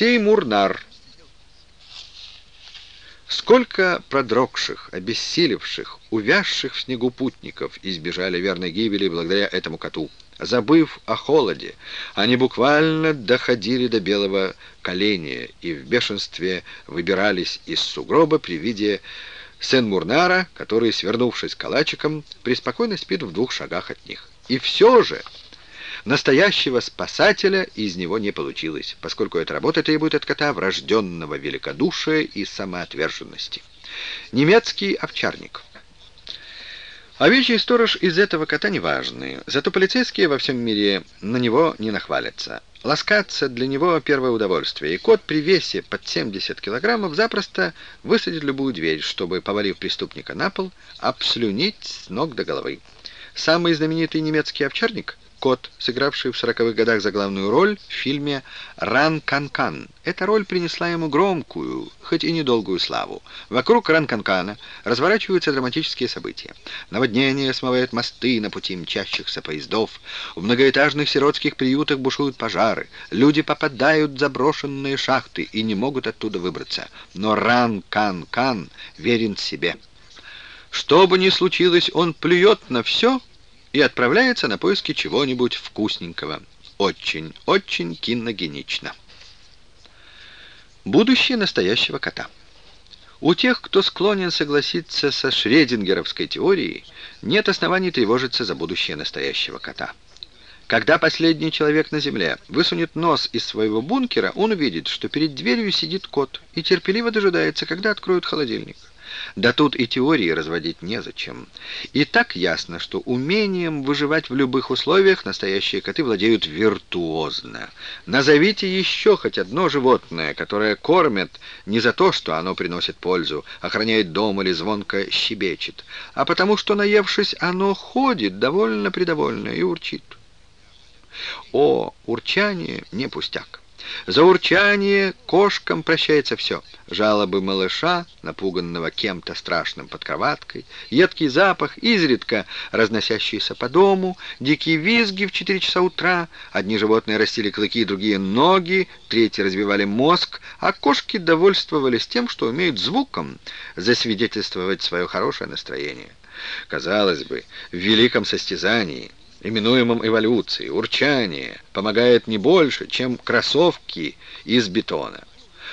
Теймурнар. Сколько продрогших, обессилевших, увязших в снегу путников избежали верной гибели благодаря этому коту. Забыв о холоде, они буквально доходили до белого коленя и в бешенстве выбирались из сугроба при виде Сен-Мурнара, который, свернувшись калачиком, преспокойно спит в двух шагах от них. И все же настоящего спасателя из него не получилось, поскольку эта работа требует от кота врожденного великодушия и самоотверженности. Немецкий овчарник. Овечий сторож из этого кота неважный, зато полицейские во всем мире на него не нахвалятся. Ласкаться для него первое удовольствие, и кот при весе под 70 килограммов запросто высадит любую дверь, чтобы, повалив преступника на пол, обслюнить с ног до головы. Самый знаменитый немецкий овчарник Кот, сыгравший в сороковых годах за главную роль в фильме «Ран Канкан». Эта роль принесла ему громкую, хоть и недолгую славу. Вокруг Ран Канкана разворачиваются драматические события. Наводнение смывает мосты на пути мчащихся поездов. В многоэтажных сиротских приютах бушуют пожары. Люди попадают в заброшенные шахты и не могут оттуда выбраться. Но Ран Канкан верен себе. Что бы ни случилось, он плюет на все — и отправляется на поиски чего-нибудь вкусненького. Очень, очень киногенично. Будущее настоящего кота. У тех, кто склонен согласиться со шредингеровской теорией, нет оснований тревожиться за будущее настоящего кота. Когда последний человек на Земле высунет нос из своего бункера, он увидит, что перед дверью сидит кот и терпеливо дожидается, когда откроют холодильник. Да тут и теории разводить незачем. И так ясно, что умением выживать в любых условиях настоящие коты владеют виртуозно. Назовите еще хоть одно животное, которое кормят не за то, что оно приносит пользу, охраняет дом или звонко щебечет, а потому что, наевшись, оно ходит довольно-предовольно и урчит. О, урчание не пустяк. За урчание кошкам прощается все. Жалобы малыша, напуганного кем-то страшным под кроваткой, едкий запах, изредка разносящийся по дому, дикие визги в четыре часа утра. Одни животные растили клыки, другие — ноги, третьи развивали мозг, а кошки довольствовались тем, что умеют звуком засвидетельствовать свое хорошее настроение. Казалось бы, в великом состязании — именуемом эволюцией, урчание помогает не больше, чем кроссовки из бетона.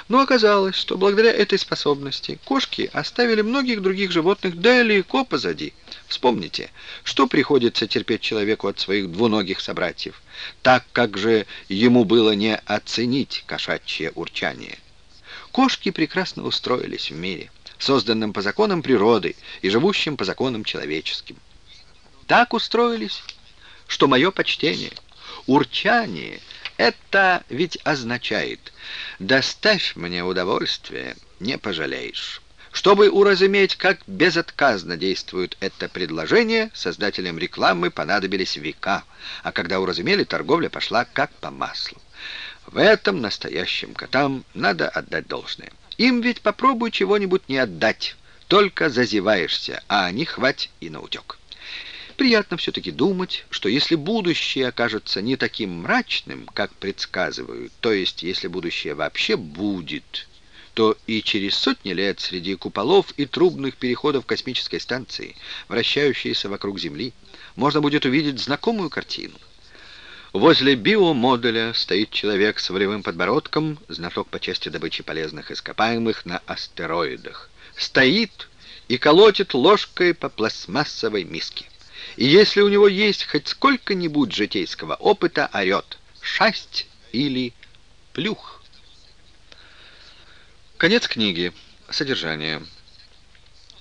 Но оказалось, что благодаря этой способности кошки оставили многих других животных далеко позади. Вспомните, что приходится терпеть человеку от своих двуногих собратьев, так как же ему было не оценить кошачье урчание. Кошки прекрасно устроились в мире, созданном по законам природы и живущем по законам человеческим. Так устроились, что мое почтение. Урчание — это ведь означает «доставь мне удовольствие, не пожалеешь». Чтобы уразуметь, как безотказно действует это предложение, создателям рекламы понадобились века, а когда уразумели, торговля пошла как по маслу. В этом настоящим котам надо отдать должное. Им ведь попробуй чего-нибудь не отдать, только зазеваешься, а они хвать и наутек. Приятно все-таки думать, что если будущее окажется не таким мрачным, как предсказывают, то есть если будущее вообще будет, то и через сотни лет среди куполов и трубных переходов космической станции, вращающейся вокруг Земли, можно будет увидеть знакомую картину. Возле биомодуля стоит человек с волевым подбородком, знаток по части добычи полезных ископаемых на астероидах. Стоит и колотит ложкой по пластмассовой миске. И если у него есть хоть сколько-нибудь житейского опыта, орет «шасть» или «плюх». Конец книги. Содержание.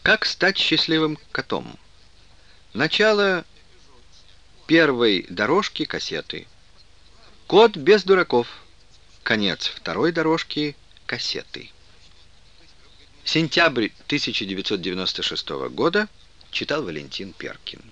Как стать счастливым котом? Начало первой дорожки кассеты. Кот без дураков. Конец второй дорожки кассеты. Сентябрь 1996 года. Читал Валентин Перкин.